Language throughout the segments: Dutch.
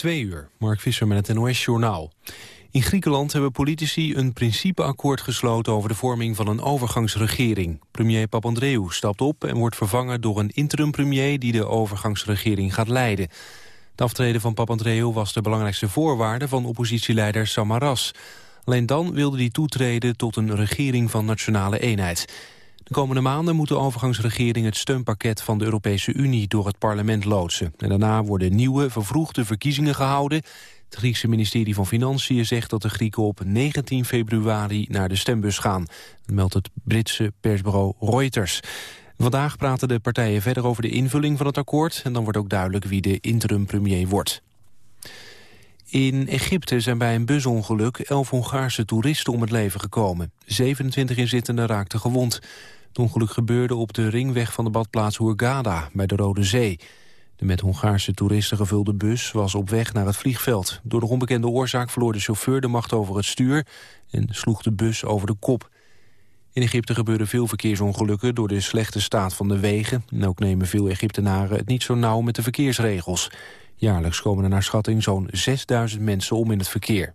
Twee uur, Mark Visser met het NOS-journaal. In Griekenland hebben politici een principeakkoord gesloten... over de vorming van een overgangsregering. Premier Papandreou stapt op en wordt vervangen door een interim-premier... die de overgangsregering gaat leiden. De aftreden van Papandreou was de belangrijkste voorwaarde... van oppositieleider Samaras. Alleen dan wilde hij toetreden tot een regering van nationale eenheid. De komende maanden moet de overgangsregering het steunpakket van de Europese Unie door het parlement loodsen. En daarna worden nieuwe, vervroegde verkiezingen gehouden. Het Griekse ministerie van Financiën zegt dat de Grieken op 19 februari naar de stembus gaan. Dat meldt het Britse persbureau Reuters. Vandaag praten de partijen verder over de invulling van het akkoord... en dan wordt ook duidelijk wie de interim-premier wordt. In Egypte zijn bij een busongeluk elf Hongaarse toeristen om het leven gekomen. 27 inzittenden raakten gewond. Het ongeluk gebeurde op de ringweg van de badplaats Hurghada bij de Rode Zee. De met Hongaarse toeristen gevulde bus was op weg naar het vliegveld. Door de onbekende oorzaak verloor de chauffeur de macht over het stuur... en sloeg de bus over de kop. In Egypte gebeuren veel verkeersongelukken door de slechte staat van de wegen. En ook nemen veel Egyptenaren het niet zo nauw met de verkeersregels. Jaarlijks komen er naar schatting zo'n 6000 mensen om in het verkeer.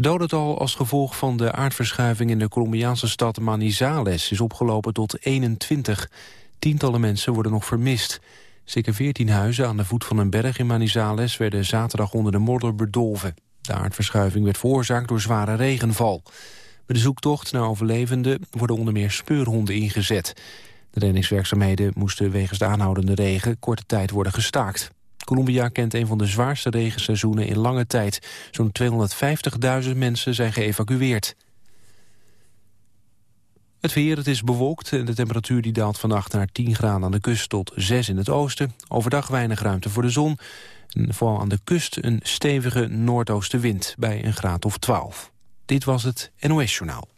Het dodental als gevolg van de aardverschuiving in de Colombiaanse stad Manizales is opgelopen tot 21. Tientallen mensen worden nog vermist. Zeker 14 huizen aan de voet van een berg in Manizales werden zaterdag onder de modder bedolven. De aardverschuiving werd veroorzaakt door zware regenval. Bij de zoektocht naar overlevenden worden onder meer speurhonden ingezet. De reddingswerkzaamheden moesten wegens de aanhoudende regen korte tijd worden gestaakt. Colombia kent een van de zwaarste regenseizoenen in lange tijd. Zo'n 250.000 mensen zijn geëvacueerd. Het weer, het is bewolkt en de temperatuur die daalt vannacht naar 10 graden aan de kust tot 6 in het oosten. Overdag weinig ruimte voor de zon. En vooral aan de kust een stevige noordoostenwind bij een graad of 12. Dit was het NOS Journaal.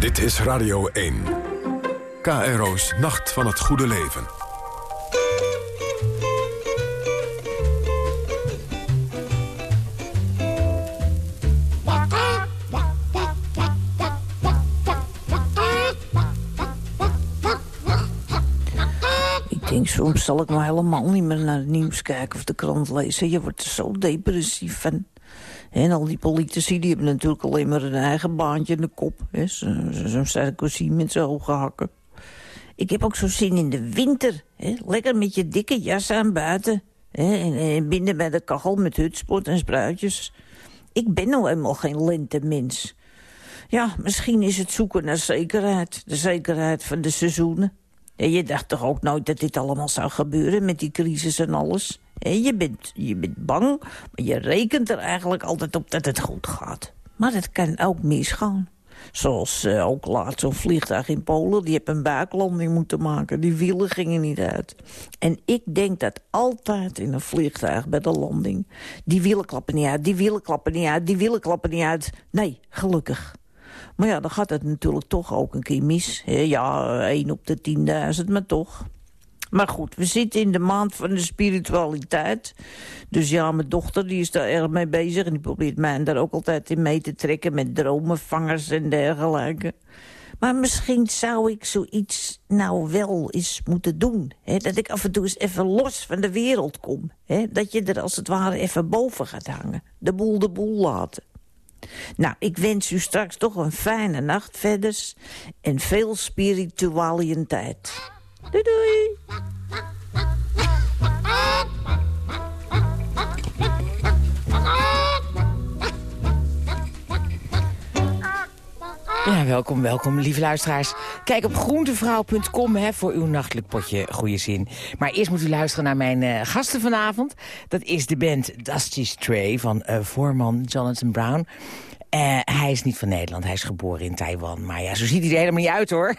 Dit is Radio 1. KRO's Nacht van het Goede Leven. Ik denk, soms zal ik maar helemaal niet meer naar het nieuws kijken of de krant lezen. Je wordt zo depressief van. En al die politici die hebben natuurlijk alleen maar een eigen baantje in de kop. Zo'n Sarkozy met zijn hoge hakken. Ik heb ook zo zin in de winter. He? Lekker met je dikke jas aan buiten. En, en, binnen bij de kachel met hutspot en spruitjes. Ik ben nou eenmaal geen lentemens. Ja, misschien is het zoeken naar zekerheid. De zekerheid van de seizoenen. En je dacht toch ook nooit dat dit allemaal zou gebeuren met die crisis en alles? Je, bent, je bent bang, maar je rekent er eigenlijk altijd op dat het goed gaat. Maar het kan ook misgaan. Zoals uh, ook laatst zo'n vliegtuig in Polen. Die heeft een buiklanding moeten maken. Die wielen gingen niet uit. En ik denk dat altijd in een vliegtuig bij de landing... die wielen klappen niet uit, die wielen klappen niet uit, die wielen klappen niet uit. Nee, gelukkig. Maar ja, dan gaat het natuurlijk toch ook een keer mis. Ja, één op de tienduizend, maar toch. Maar goed, we zitten in de maand van de spiritualiteit. Dus ja, mijn dochter die is daar erg mee bezig. En die probeert mij daar ook altijd in mee te trekken... met dromenvangers en dergelijke. Maar misschien zou ik zoiets nou wel eens moeten doen. Hè? Dat ik af en toe eens even los van de wereld kom. Hè? Dat je er als het ware even boven gaat hangen. De boel de boel laten. Nou, ik wens u straks toch een fijne nacht verder. En veel spiritualiteit. Doei doei! Ja, welkom, welkom, lieve luisteraars. Kijk op groentevrouw.com voor uw nachtelijk potje goede zin. Maar eerst moet u luisteren naar mijn uh, gasten vanavond. Dat is de band Dusty Stray van uh, voorman Jonathan Brown. Uh, hij is niet van Nederland, hij is geboren in Taiwan. Maar ja, zo ziet hij er helemaal niet uit, hoor.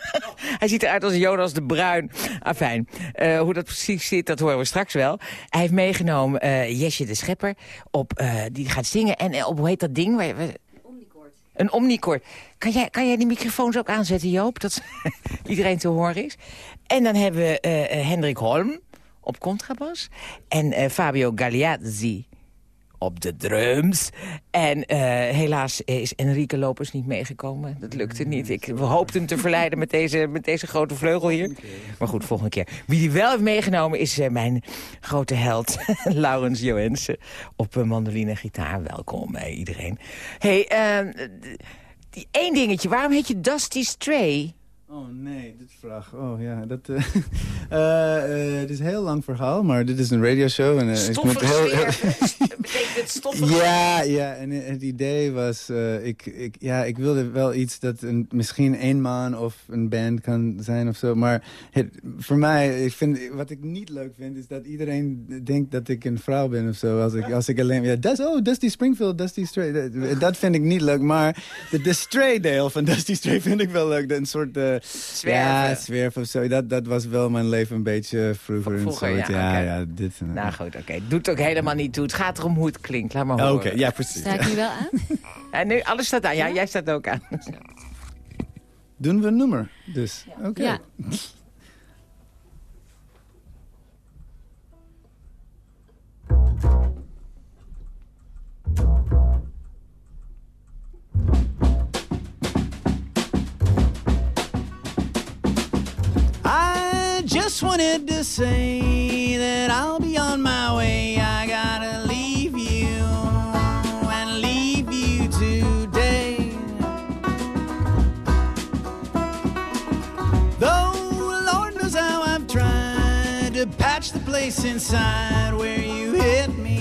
hij ziet eruit als Jonas de Bruin. Afijn, uh, hoe dat precies zit, dat horen we straks wel. Hij heeft meegenomen uh, Jesje de Schepper, op, die gaat zingen. En op, hoe heet dat ding? Waar, waar... Een omnicord. Kan jij, kan jij die microfoons ook aanzetten, Joop? Dat iedereen te horen is. En dan hebben we Hendrik Holm op contrabas. En Fabio Gagliazzi op de drums. En uh, helaas is Enrique Lopez niet meegekomen. Dat lukte niet. Ik, we hoopten hem te verleiden met deze, met deze grote vleugel hier. Maar goed, volgende keer. Wie die wel heeft meegenomen is uh, mijn grote held, Laurens Johansen. Op uh, mandoline en gitaar. Welkom iedereen. hey, die één dingetje. Waarom heet je Dusty Stray? Oh nee, dit vraag. Oh ja, dat uh, uh, het is een heel lang verhaal, maar dit is een radioshow. En, ik moet heel, Betekent stoffig? Ja, ja, en het idee was, ik, ik, ja, ik wilde wel iets dat een, misschien één man of een band kan zijn of zo. Maar het, voor mij, ik vind, wat ik niet leuk vind, is dat iedereen denkt dat ik een vrouw ben of zo. Als ik, als ik alleen, ja, dat, oh, Dusty Springfield, Dusty Stray. Dat, dat vind ik niet leuk, maar de, de Stray deel van Dusty Stray vind ik wel leuk. Een soort Zwerven. Ja, zwerven of zo. Dat, dat was wel mijn leven een beetje vroeger. Vroeger, en ja, ja, ja, dit. Nou goed, oké. Okay. Doet ook helemaal niet toe. Het gaat erom hoe het klinkt. Laat maar horen. Oké, okay, ja, precies. Sta ik nu wel aan? ja, nu, alles staat aan. Ja, ja, jij staat ook aan. Doen we een nummer, dus. Oké. Okay. Ja. just wanted to say that I'll be on my way. I place inside where you hit me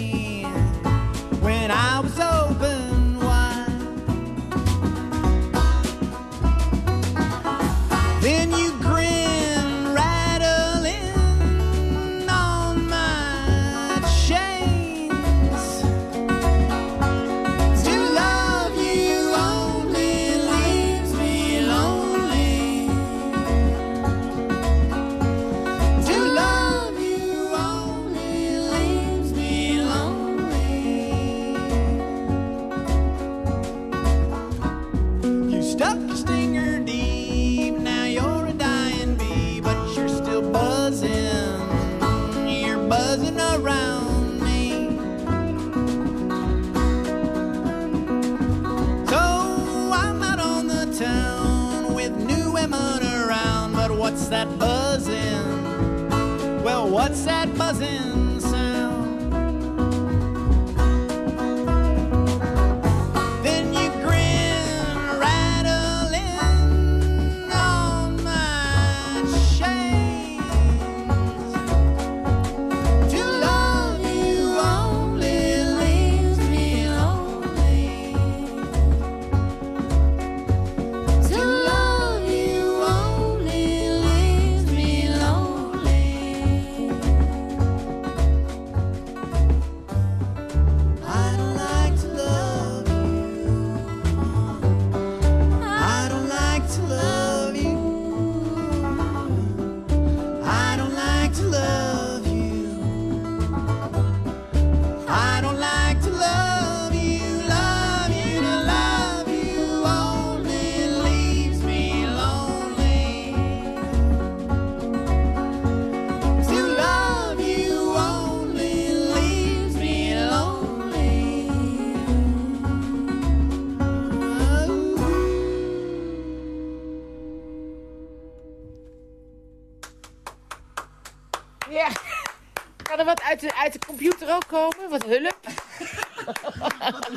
that buzzing? Well, what's that buzzing Wat hulp?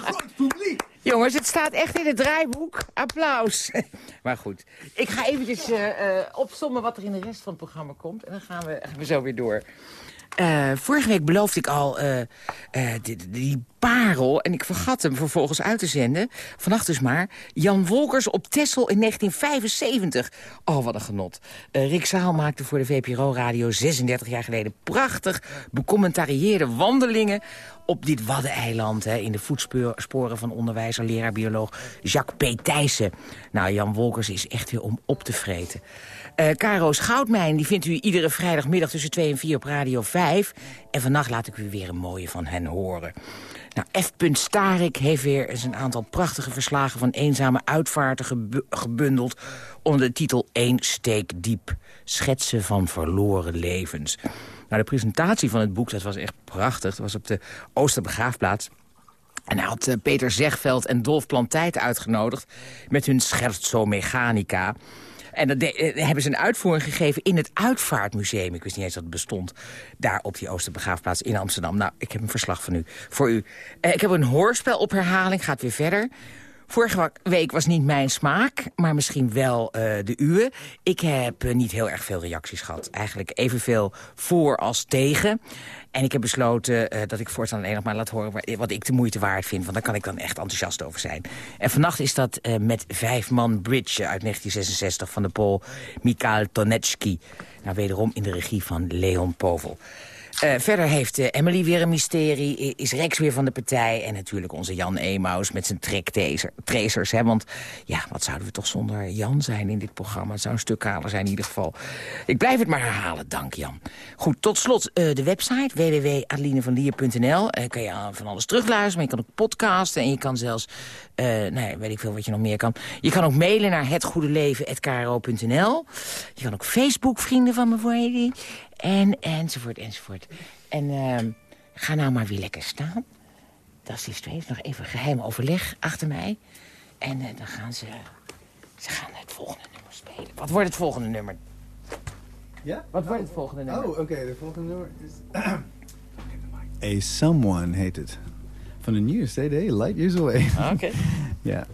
Groot publiek. Jongens, het staat echt in het draaiboek. Applaus. Maar goed, ik ga eventjes uh, uh, opsommen wat er in de rest van het programma komt. En dan gaan we, gaan we zo weer door. Uh, vorige week beloofde ik al uh, uh, die, die, parel, en ik vergat hem vervolgens uit te zenden. Vannacht dus maar. Jan Wolkers op Texel in 1975. Oh, wat een genot. Rick Zaal maakte voor de VPRO-radio 36 jaar geleden... prachtig becommentarieerde wandelingen op dit Waddeneiland... In de voetsporen van onderwijzer, leraar, bioloog Jacques P. Thijssen. Nou, Jan Wolkers is echt weer om op te vreten. Uh, Caro's Goudmijn die vindt u iedere vrijdagmiddag tussen 2 en 4 op Radio 5. En vannacht laat ik u weer een mooie van hen horen. Nou, F. Starik heeft weer eens een aantal prachtige verslagen... van eenzame uitvaarten geb gebundeld onder de titel Eén steek diep. Schetsen van verloren levens. Nou, de presentatie van het boek dat was echt prachtig. Dat was op de Oosterbegraafplaats. En hij had uh, Peter Zegveld en Dolf Plantijt uitgenodigd... met hun Scherzo Mechanica. En dat uh, hebben ze een uitvoering gegeven in het Uitvaartmuseum. Ik wist niet eens dat het bestond. Daar op die Oosterbegraafplaats in Amsterdam. Nou, ik heb een verslag van u, voor u. Uh, ik heb een hoorspel op herhaling, gaat weer verder. Vorige week was niet mijn smaak, maar misschien wel uh, de uwe. Ik heb uh, niet heel erg veel reacties gehad. Eigenlijk evenveel voor als tegen. En ik heb besloten uh, dat ik voortaan alleen nog maar laat horen... wat ik de moeite waard vind, want daar kan ik dan echt enthousiast over zijn. En vannacht is dat met Vijf Man Bridge uit 1966 van de Pool Mikhail Tonetski. Nou, wederom in de regie van Leon Povel. Uh, verder heeft uh, Emily weer een mysterie, is Rex weer van de partij... en natuurlijk onze Jan Emaus met zijn tracers. Hè? Want ja, wat zouden we toch zonder Jan zijn in dit programma? Het zou een stuk kaler zijn in ieder geval. Ik blijf het maar herhalen, dank Jan. Goed, tot slot uh, de website www.adelinevanlier.nl. kan je van alles terugluisteren, maar je kan ook podcasten... en je kan zelfs, nee, weet ik veel wat je nog meer kan. Je kan ook mailen naar hetgoedeleven.kro.nl. Je kan ook Facebook vrienden van me worden... En, enzovoort, enzovoort. En uh, ga nou maar weer lekker staan. Dat is heeft nog even geheim overleg achter mij. En uh, dan gaan ze... Ze gaan het volgende nummer spelen. Wat wordt het volgende nummer? Ja? Wat wordt het volgende nummer? Oh, oké. Okay. De volgende nummer is... A Someone heet het. Van de nieuwe CD, Light Years Away. Oké. Okay. ja.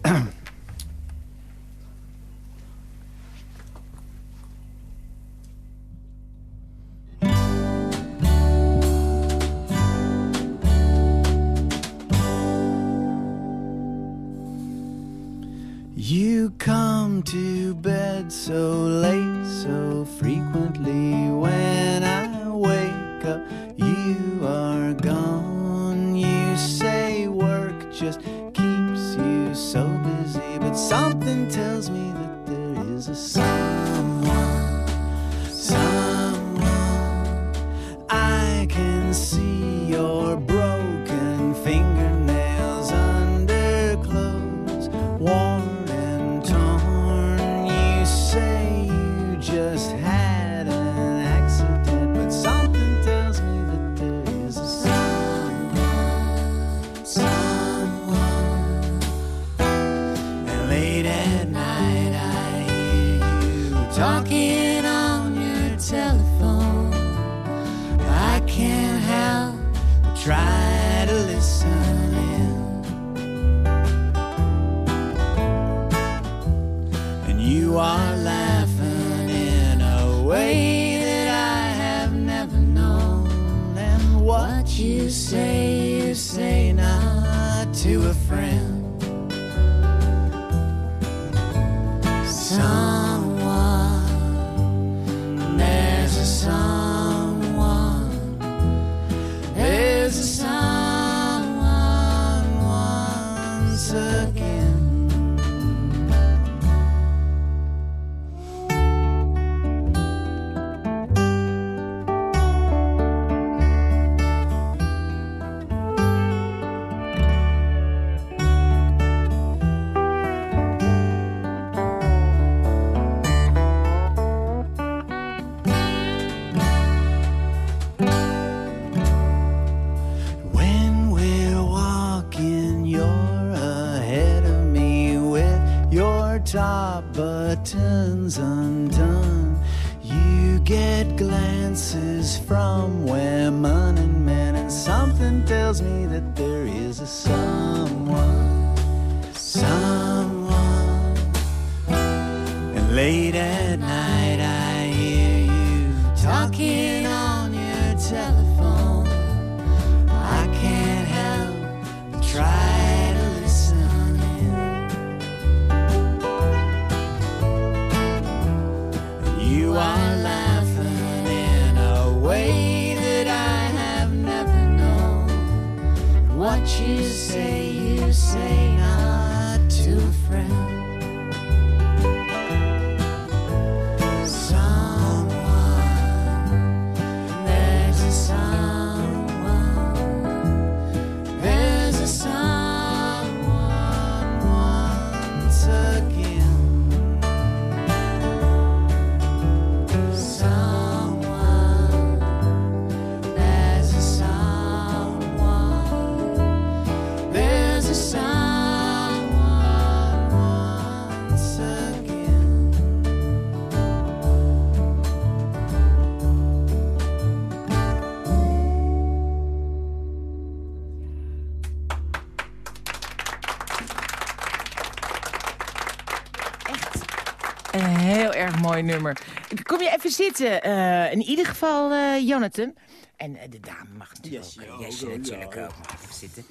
Mooi nummer. Kom je even zitten? eh, in ieder geval, eh, Jonathan. En eh, de dame mag natuurlijk ook. Yes, natuurlijk ook. Mag even zitten.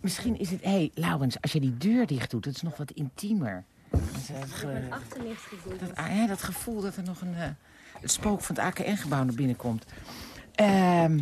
Misschien is het... Hé, hey, Laurens, als je die deur dicht doet, dat is nog wat intiemer. Dat, ge- dat, ah, ja, dat gevoel dat er nog een... eh, het spook van het AKN-gebouw naar binnen komt. Ehm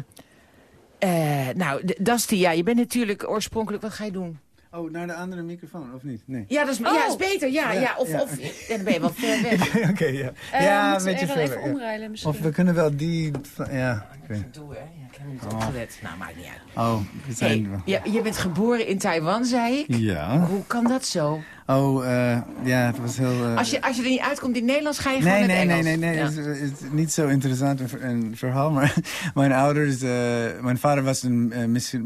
eh, nou, D- Dusty, ja, je bent natuurlijk oorspronkelijk... Wat ga je doen? Oh, naar de andere microfoon, of niet? Nee. Ja, dat is, ja, dat is beter. Ja, ja, Ja, of, ja, of ja, dan ben je wat ver weg. Oké, ja. Eh, ja, een beetje er verder. even ja. omruilen misschien? Of we kunnen wel die... Ja, oké. Doe, hè? Ja, ik heb niet opgelet. Nou, maakt niet uit. Oh, we zijn... Hey, ja, je bent geboren in Taiwan, zei ik. Ja. Hoe kan dat zo? Oh, eh, ja, het was heel... eh, Als je, als je er niet uitkomt in Nederlands, ga je gewoon Nee, in het nee, nee, nee, nee. Ja. Het, is, het is niet zo interessant een, ver- een verhaal, maar mijn ouders... eh, mijn vader was een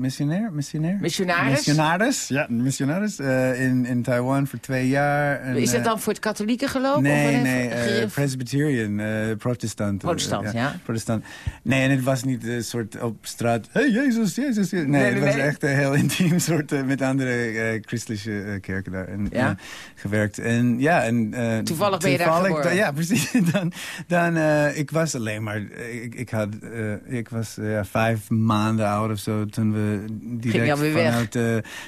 missionair, missionair? Missionaris? Missionaris, ja, een missionaris. eh, in, in Taiwan voor twee jaar. En, Is dat dan voor het katholieke geloof? Nee, of nee, Presbyterian, eh, protestant. Protestant, ja. Protestant. Nee, en het was niet een soort op straat, hey, Jezus, Jezus. Jezus. Nee, Nee, het was nee. echt een heel intiem soort met andere christelijke kerken daar en, Ja? Eh, gewerkt. En ja, en... eh, Toevallig ben je daar geboren. Ja, precies. dan, dan eh, ik was alleen maar, ik, ik had, ik was ja, vijf maanden oud of zo toen we direct vanuit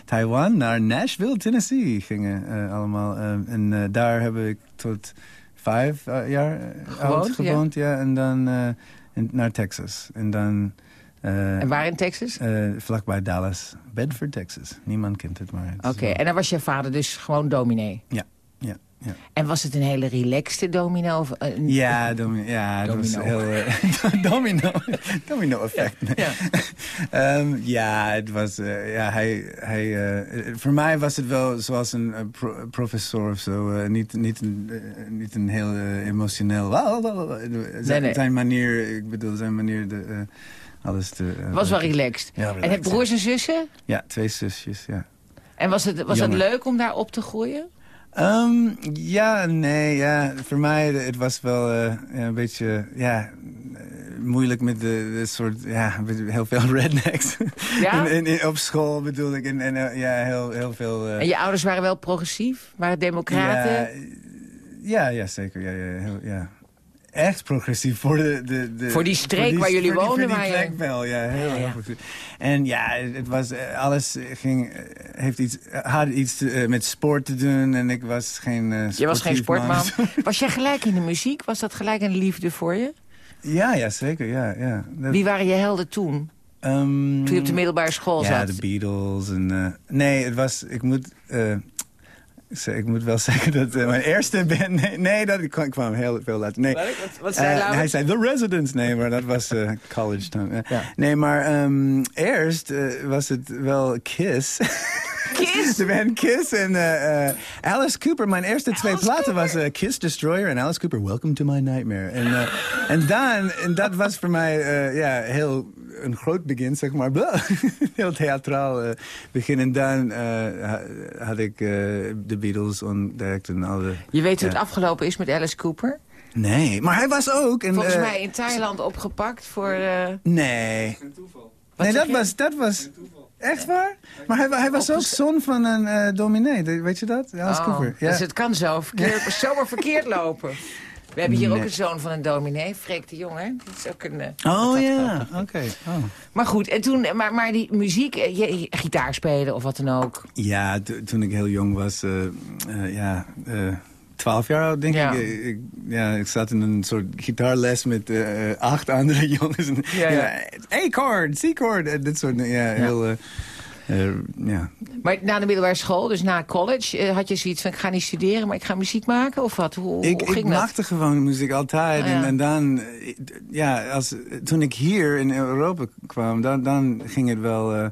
Taiwan naar Nashville, Tennessee gingen allemaal. En daar heb ik tot vijf jaar Gewoond, oud gewoond, ja. En dan naar Texas. En dan... eh, En waar in Texas? eh, vlakbij Dallas. Bedford, Texas. Niemand kent het, maar... Oké, wel- en dan was je vader dus gewoon dominee. Ja, ja, ja. En was het een hele relaxte domino? Of, eh, een- Ja, domi ja was Domino. heel... eh, domino. domino effect. Ja. Ehm, ja, het was... eh, ja, hij, hij, eh, voor mij was het wel zoals een eh, pro- professor of zo. eh, niet, niet, een, eh, niet een heel eh, emotioneel... Nee. zijn manier, ik bedoel, zijn manier... De, eh, alles te... eh, was wel relaxed. Ja, en heb broers en zussen? Ja, twee zusjes, ja. En was het, was het leuk om daar op te groeien? Ehm, ja, nee, ja. Voor mij, het was wel eh, een beetje, ja, eh, moeilijk met de, de soort, ja, heel veel rednecks. Ja? in, in- op school bedoel ik, en, en ja, heel, heel veel... En je ouders waren wel progressief? Waren democraten? Ja, ja, ja, zeker, ja, ja, heel, ja. Echt progressief voor de... de, de Voor die streek waar jullie voor die- Voor die waar je- plek wel, ja, heel Ja, ja. En ja, het was, eh, alles ging, eh, heeft iets, had iets te- eh, met sport te doen en ik was geen uh, Je was geen sportman. Was jij gelijk in de muziek? Was dat gelijk een liefde voor je? Ja, ja, zeker, ja. ja. Dat, Wie waren je helden toen? ehm, Toen je op de middelbare school Ja, zat? de Beatles. En, eh, nee, het was... Ik moet, eh, ik moet wel zeggen dat eh, mijn eerste band... Nee, nee dat ik kwam, ik kwam heel veel later. Nee. Wat, wat zei Eh, hij zei The Residents. Nee, maar dat was eh, college time. Ja. Nee, maar ehm, eerst was het wel Kiss. Kiss? De band Kiss en Alice Cooper. Mijn eerste twee Alice platen Cooper? was Kiss Destroyer en Alice Cooper Welcome to My Nightmare. En, en, dan, en dat was voor mij ja, heel een groot begin, zeg maar. Blah. heel theatraal eh, begin. En dan eh, ha- had ik eh, de Beatles ontdekt en alle... Je weet hoe Ja. het afgelopen is met Alice Cooper? Nee, maar hij was ook... En, Volgens eh, mij in Thailand opgepakt voor... eh, Nee. Wat nee, dat je? was, dat was... Echt waar? Maar hij, hij was ook zoon van een eh dominee, weet je dat? Alice oh, Cooper. Ja. Dus het kan zo verkeerd, zomaar verkeerd lopen. We hebben hier ook een zoon van een dominee, Freek de Jong, hè? Dat is ook een... eh, Oh dat- ja, oké. Oh. Maar goed, en toen, maar, maar die muziek, eh, je, gitaar spelen of wat dan ook. Ja, to- toen ik heel jong was, eh, ja, eh, twaalf jaar oud denk Ja. ik. Ik. Ja, ik zat in een soort gitaarles met acht andere jongens. En, Ja, ja. A-chord, C-chord, dit soort. Ja, heel... eh, ja. Maar na de middelbare school, dus na college, eh, had je zoiets van... ik ga niet studeren, maar ik ga muziek maken? Of wat? Hoe, Ik, hoe ging ik dat? maakte gewoon muziek altijd. Oh, ja. en, en dan, eh, ja, als, toen ik hier in Europa kwam, dan, dan ging het wel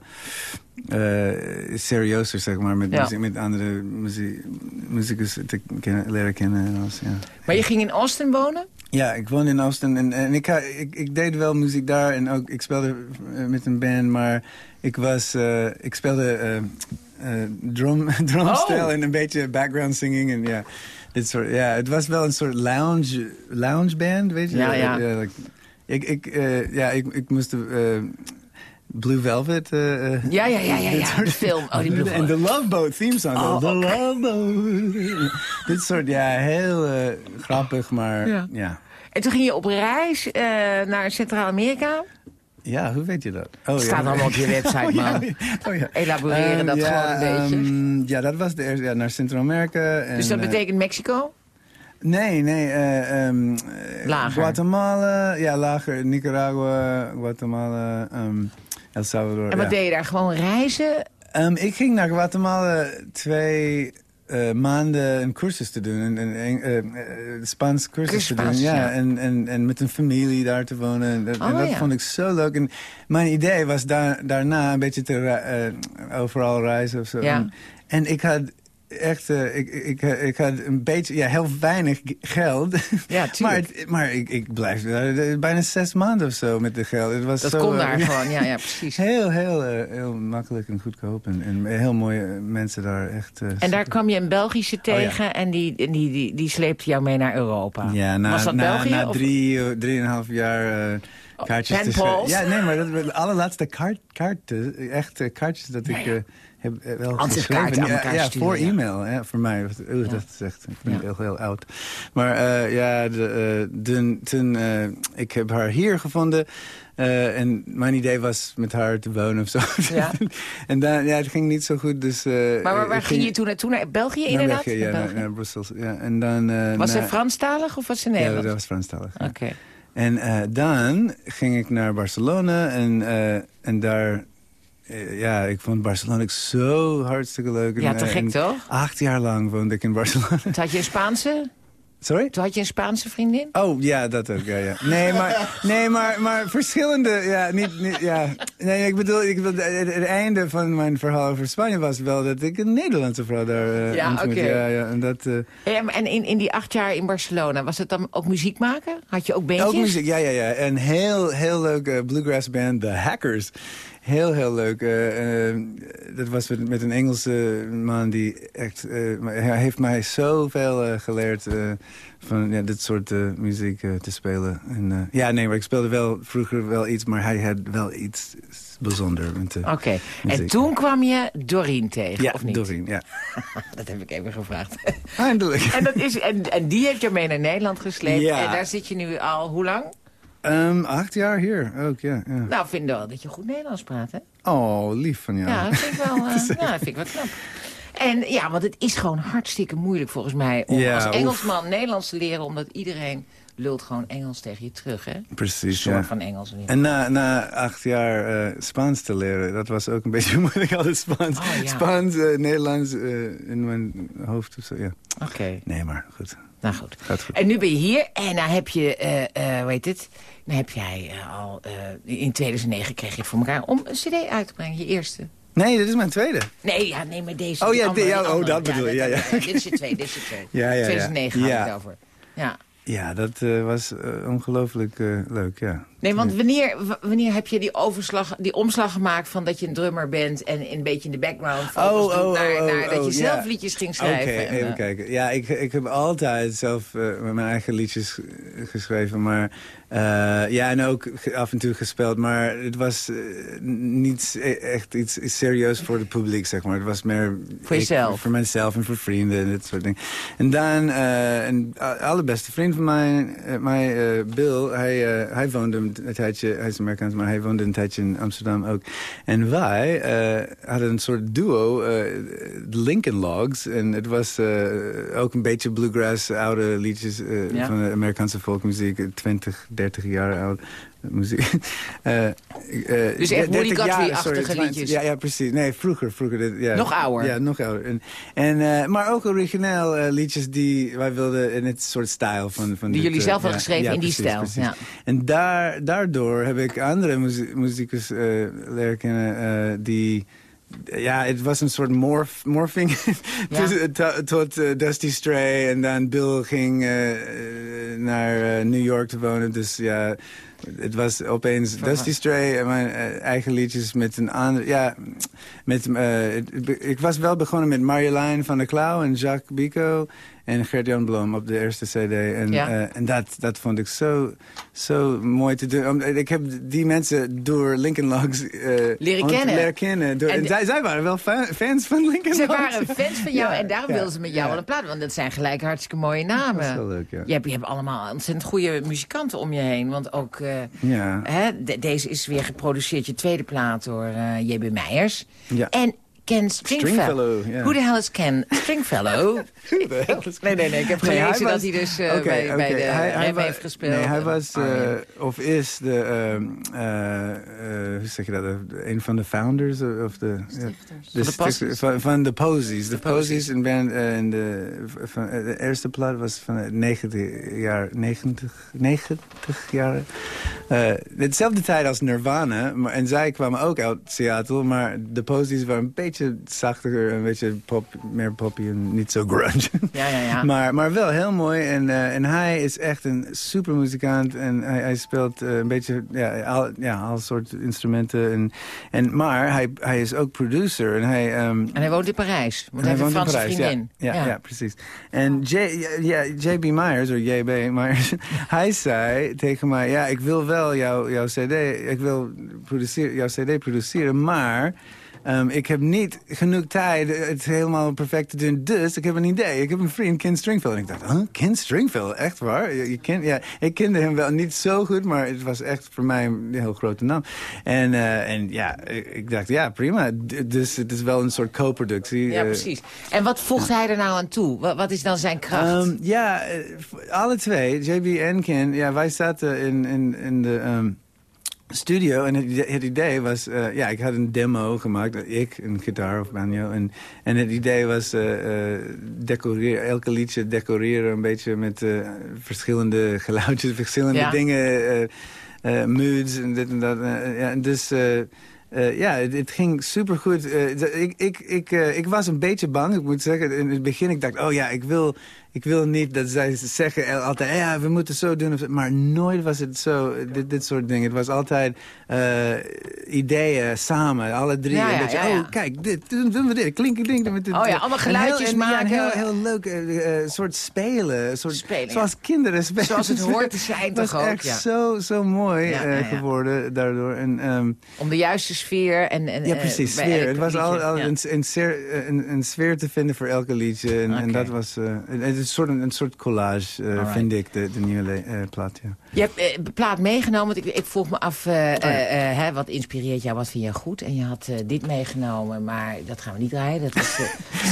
serieuzer, zeg maar, met, Ja. muziek, met andere muziek, muzikus te leren kennen. En alles, ja. Maar je ging in Austin wonen? Ja, ik woon in Austin en, en ik, ik, ik deed wel muziek daar en ook ik speelde met een band, maar ik was, eh, ik speelde eh, drum, drumstijl Oh. en een beetje background singing en ja, dit soort, ja, het was wel een soort lounge, lounge band, weet je? Ja, ja. like, ik, ik, ja, ik, ik moest, Blue Velvet. eh, Ja, ja, ja, ja, ja, de film. Oh, die Blue En de Love Boat theme song. Oh, The. Love Boat. dit soort, ja, heel grappig, maar Ja. En toen ging je op reis naar Centraal-Amerika. Hoe weet je dat? Oh, Het staat allemaal op je website, Oh, ja. man. Oh, ja. Elaboreren Ehm, dat ja, gewoon een beetje. ehm, ja, dat was de eerste, ja, naar Centraal-Amerika. en, Dus dat eh, betekent Mexico? Nee, nee. eh, Lager. Guatemala, ja, lager. Nicaragua, Guatemala, El Salvador. En wat ja. deed je daar? Gewoon reizen? Ik ging naar Guatemala twee eh, maanden een cursus te doen. Een, een, een eh, eh, Spaans cursus te doen. Ja, ja. En, en, en met een familie daar te wonen. En dat, en Oh, dat ja. vond ik zo leuk. En mijn idee was daar, daarna een beetje te overal reizen of zo. Ja. En, en ik had echt, eh, ik, ik, ik had een beetje, ja, heel weinig geld. Ja, maar maar ik, ik blijf daar eh, bijna zes maanden of zo met de geld. Het was Dat zo, kon eh, daar gewoon, ja, ja, precies. Heel, heel, heel makkelijk en goedkoop. En, en heel mooie mensen daar. Echt, En daar kwam je een Belgische ja. tegen en die, en die, die, die sleepte jou mee naar Europa. ja, na, Was dat na, België? na drie, drieënhalf jaar eh, kaartjes pen. Ja, nee, maar dat de allerlaatste kaart, kaarten, echt kaartjes dat ik Ja, ja. Heb eh, wel aan Ja, elkaar ja, sturen, voor ja. e-mail. Ja, voor mij. Ja. Dat is echt, ik ben Ja. heel, heel oud. Maar eh, ja, de, eh, toen, toen eh, ik heb haar hier gevonden. en mijn idee was met haar te wonen of zo. Ja. en dan, ja, het ging niet zo goed. Dus, Maar waar, ging je toen naartoe? Naar België naar inderdaad? België, ja, Naar naar, België. naar Brussel. Ja. En dan, Was ze Franstalig of was ze Ja, Nederlands? dat was Franstalig. ja. Oké. En dan ging ik naar Barcelona en, en daar... eh, ja, ik vond Barcelona zo hartstikke leuk. Ja, En, te gek en toch? Acht jaar lang woonde ik in Barcelona. Toen had je een Spaanse? Sorry? Toen had je een Spaanse vriendin? Oh, ja, dat ook, ja, ja. Nee, maar, nee, maar, maar verschillende, ja, niet, niet, ja. Nee, ik bedoel, ik bedoel het, het einde van mijn verhaal over Spanje was wel dat ik een Nederlandse vrouw daar eh Ja, oké. Ja, ja, en dat... eh, En, en in, in die acht jaar in Barcelona, was het dan ook muziek maken? Had je ook beentjes? Ook muziek, ja, ja, ja. Een heel, heel leuk eh, bluegrass band, The Hackers. Heel, heel leuk. eh, eh, dat was met, met een Engelse man die echt... eh, hij heeft mij zoveel eh, geleerd van ja, dit soort muziek te spelen. En, ja, nee, maar ik speelde wel vroeger wel iets, maar hij had wel iets eh, Oké. En toen kwam je Doreen tegen, ja, of niet? Doreen, ja. Dat heb ik even gevraagd. Eindelijk. en, dat is, en, en die heeft je mee naar Nederland gesleept. Ja. En daar zit je nu al, hoe lang? Ehm, acht jaar hier ook, ja. ja. Nou, vind wel dat je goed Nederlands praat, hè? Oh, lief van jou. Ja, dat vind ik wel, ja, dat vind ik wel knap. En ja, want het is gewoon hartstikke moeilijk volgens mij... om Ja, als oef. Engelsman Nederlands te leren... omdat iedereen lult gewoon Engels tegen je terug, hè? Precies, soort ja. van Engels. En na, na acht jaar eh, Spaans te leren, dat was ook een beetje moeilijk. Alles Spaans, Oh, ja. Spaans eh, Nederlands eh, in mijn hoofd of zo, ja. Oké, Nee, maar goed. nou goed. Gaat goed. En nu ben je hier en dan heb je, hoe heet het? Dan heb jij al, in 2009 kreeg je voor elkaar om een cd uit te brengen, je eerste. Nee, dit is mijn tweede. Nee, ja, nee, maar deze. Oh, ja, andere, oh, dat bedoel je, ja, ja. Dit is je twee, dit is je twee. Ja, ja, ja. 2009 Ja. gaat het over. Ja. Ja, dat eh, was eh, ongelooflijk eh, leuk, ja. Nee, want wanneer, wanneer heb je die, overslag, die omslag gemaakt van dat je een drummer bent... en een beetje in de background focus doet naar, naar dat je zelf ja. liedjes ging Oké, schrijven? en, even eh, kijken. Ja, ik, ik heb altijd zelf eh, mijn eigen liedjes geschreven. Maar eh, ja, en ook af en toe gespeeld. Maar het was niet e- echt iets serieus voor het publiek, zeg maar. Het was meer... Voor jezelf? voor mezelf en voor vrienden en dat soort dingen. En dan, een allerbeste vriend van mij, mij Bill, hij, hij woonde een tijdje, hij is Amerikaans, maar hij woonde een tijdje in Amsterdam ook. En wij eh, hadden een soort duo, eh, Lincoln Logs. En het was eh, ook een beetje bluegrass, oude liedjes Ja. van de Amerikaanse folkmuziek, eh, 20, 30 jaar oud. Muziek. Eh, eh, Dus echt 30 Woody Guthrie-achtige sorry, 20 liedjes. Ja, ja, precies. Nee, vroeger. vroeger ja. Nog ouder. Ja, nog ouder. En, en, eh, maar ook origineel liedjes die wij wilden in het soort stijl van... van Die dit, jullie zelf hadden ja, geschreven ja, in die precies, stijl, precies. ja. En daar, daardoor heb ik andere muzie muzikus leren kennen die... Ja, het was een soort morph, morphing Ja. tot Dusty Stray. En dan Bill ging naar New York te wonen. Dus ja, het was opeens Dusty Stray en mijn eh, eigen liedjes met een andere... Ja, met, eh, ik was wel begonnen met Marjolein van der Klauw en Jacques Bico. En Gert-Jan Blom op de eerste cd. En, Ja. eh, en dat, dat vond ik zo, zo mooi te doen. Ik heb die mensen door Lincoln Logs eh, Leren kennen. leren kennen. Door, En zij, zij waren wel fa- fans van Lincoln Ze Logs. waren fans van jou Ja, en daarom ja, wilden ze met jou wel een plaat. Want dat zijn gelijk hartstikke mooie namen. Dat is wel leuk, ja. Je hebt, je hebt allemaal ontzettend goede muzikanten om je heen. Want ook Ja. hè, de- deze is weer geproduceerd, je tweede plaat, door J.B. Meijers. Ja. En Ken Stringfellow. Stringfellow, ja. Hoe de hel is Ken Stringfellow? nee, nee, nee. Ik heb Nee, gelezen dat was- hij dus eh, Oké, bij, bij oké. de Hij- hij heeft gespeeld. Nee, hij was, eh, Arjen. of is de, ehm, eh, eh, hoe zeg je dat, De- een van de founders of de... de stichters Posies? van, van de Posies. De Posies, een band in de, van, de eerste plaat was van het 90 jaar, 90, 90 jaar. Eh, hetzelfde tijd als Nirvana. Maar, en zij kwamen ook uit Seattle, maar de Posies waren een beetje zachter, een beetje pop, meer poppy en niet zo grunge. Ja, ja, ja. Maar, maar wel heel mooi. En, eh, en hij is echt een super muzikant. En hij, hij speelt eh, een beetje ja, al, ja, al soort instrumenten. En, en, maar hij, hij is ook producer. En hij, ehm, En hij woont in Parijs. Want hij heeft een woont in Franse Parijs, vriendin. Ja, ja, ja. precies. En ja, ja, JB Myers, of JB Myers, hij zei tegen mij... ja, ik wil wel jouw jouw cd, ik wil jouw cd produceren, maar... ehm, ik heb niet genoeg tijd het helemaal perfect te doen. Dus ik heb een idee. Ik heb een vriend, Ken Stringfield. En ik dacht, huh? Ken Stringfield? Echt waar? Je, ja, ik kende hem wel niet zo goed, maar het was echt voor mij een heel grote naam. En, eh, en ja, ik, dacht, ja, prima. Dus het is wel een soort co-productie. Ja, eh, precies. En wat voegt hij er nou aan toe? Wat, wat is dan zijn kracht? Ehm, ja, eh, alle twee, JB en Ken, ja, wij zaten in, in, in de ehm, studio en het, ide- het idee was, eh, ja, ik had een demo gemaakt, ik, een gitaar of banjo, en, en het idee was eh, eh, decoreren, elke liedje decoreren een beetje met verschillende geluidjes, verschillende Ja. dingen, moods en dit en dat. ja, dus... ja, het, het ging supergoed. Eh, ik, ik, ik, ik was een beetje bang, ik moet zeggen. In het begin, ik dacht, oh ja, ik wil, ik wil niet dat zij zeggen altijd... ja, we moeten zo doen. Maar nooit was het zo, eh, dit, dit soort dingen. Het was altijd eh, ideeën samen, alle drie. Ja, ja, ja. oh, kijk, dit, doen, we dit. Klinken, klinken. Met dit. Oh ja, allemaal heel- geluidjes ja, maken. heel, heel leuk eh, eh, soort spelen. Soort, Spelen, zoals kinderen spelen. Zoals het hoort te zijn Het toch ook, echt ja. zo, zo mooi eh, geworden daardoor. En, ehm, Om de juiste sfeer en... en ja, eh, precies, sfeer. Het was al, een, een, sfeer, een, een sfeer te vinden voor elke liedje. En, dat was eh, het is een soort, een soort collage, eh, vind ik, de, de nieuwe eh, plaat. Ja. Je hebt de plaat meegenomen. Want ik, ik vroeg me af, eh, Oh hè, wat inspireert jou, wat vind je goed? En je had dit meegenomen, maar dat gaan we niet draaien. Dat is uh,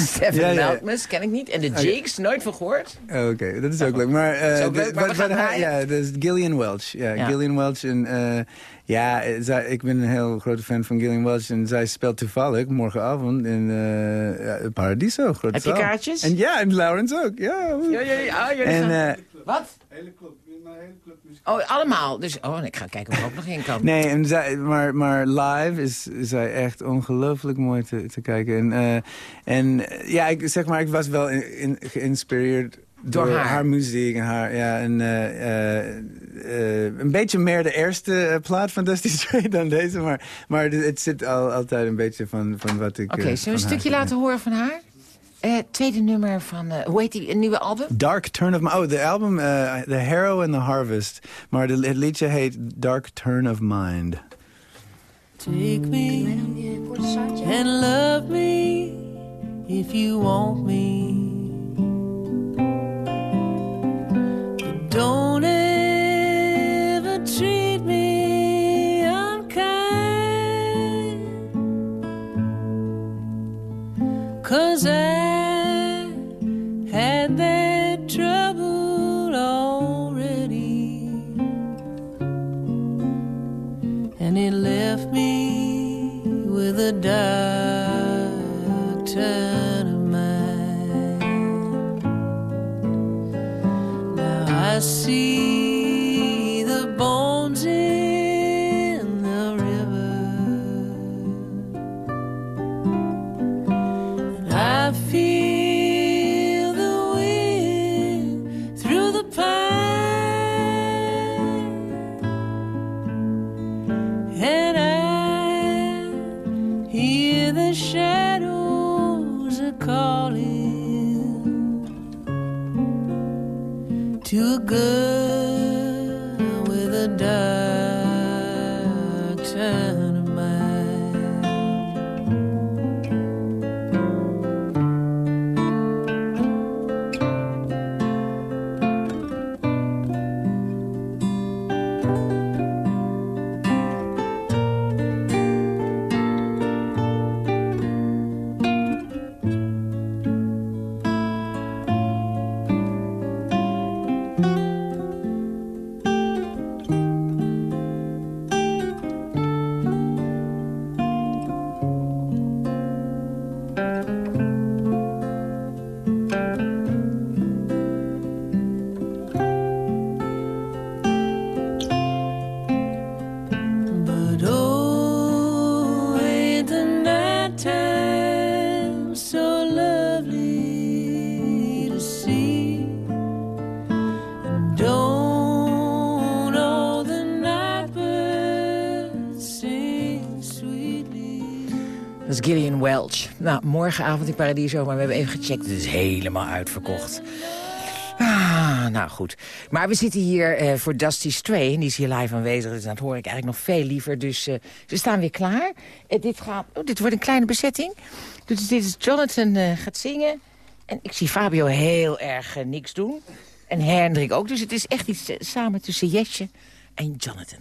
Seven Ja, ken ik niet. En de Oké. Jigs, nooit van gehoord. Oh, Oké, dat is ook leuk. Maar, eh, is ook de- leuk, maar. Ja, dat is Gillian Welch. Ja, Ja. Gillian Welch. En, eh, ja, eh, zij, ik ben een heel grote fan van Gillian Welch. En zij speelt toevallig morgenavond in eh, ja, Paradiso. Grote Heb je zaal. kaartjes? En ja, en Lawrence ook. Ja, woe. Ja, jullie, ah, En, gaan- eh, wat? hele club, mijn hele club Oh, allemaal. Dus, oh, ik ga kijken of er ook nog in kan. Nee, en zij, maar, maar live is, is zij echt ongelooflijk mooi te, te kijken. En, eh, en ja, ik zeg maar, ik was wel in, in- geïnspireerd Door door, haar. haar. muziek en haar. Ja, en, eh, eh, eh, een beetje meer de eerste plaat van Dusty Strait dan deze. Maar, maar het, zit al, altijd een beetje van, van wat ik. Oké, eh, zullen we een stukje haar- laten horen van haar? Eh, tweede nummer van, eh, hoe heet die, een nieuwe album? Dark Turn of Mind. Oh, de album The Harrow and the Harvest. Maar de, het liedje heet Dark Turn of Mind. Take me and love me if you want me. Don't ever treat me unkind. Cause I had that trouble already. And it left me with a dark see good. Nou, morgenavond in Paradiso, maar we hebben even gecheckt. Het is helemaal uitverkocht. Ah, nou goed. Maar we zitten hier eh, voor Dusty Stray. En die is hier live aanwezig. Dus dat hoor ik eigenlijk nog veel liever. Dus eh, ze staan weer klaar. Eh, dit, gaat, oh, dit wordt een kleine bezetting. Dus dit is Jonathan eh, gaat zingen. En ik zie Fabio heel erg eh, niks doen. En Hendrik ook. Dus het is echt iets eh, samen tussen Jesje en Jonathan.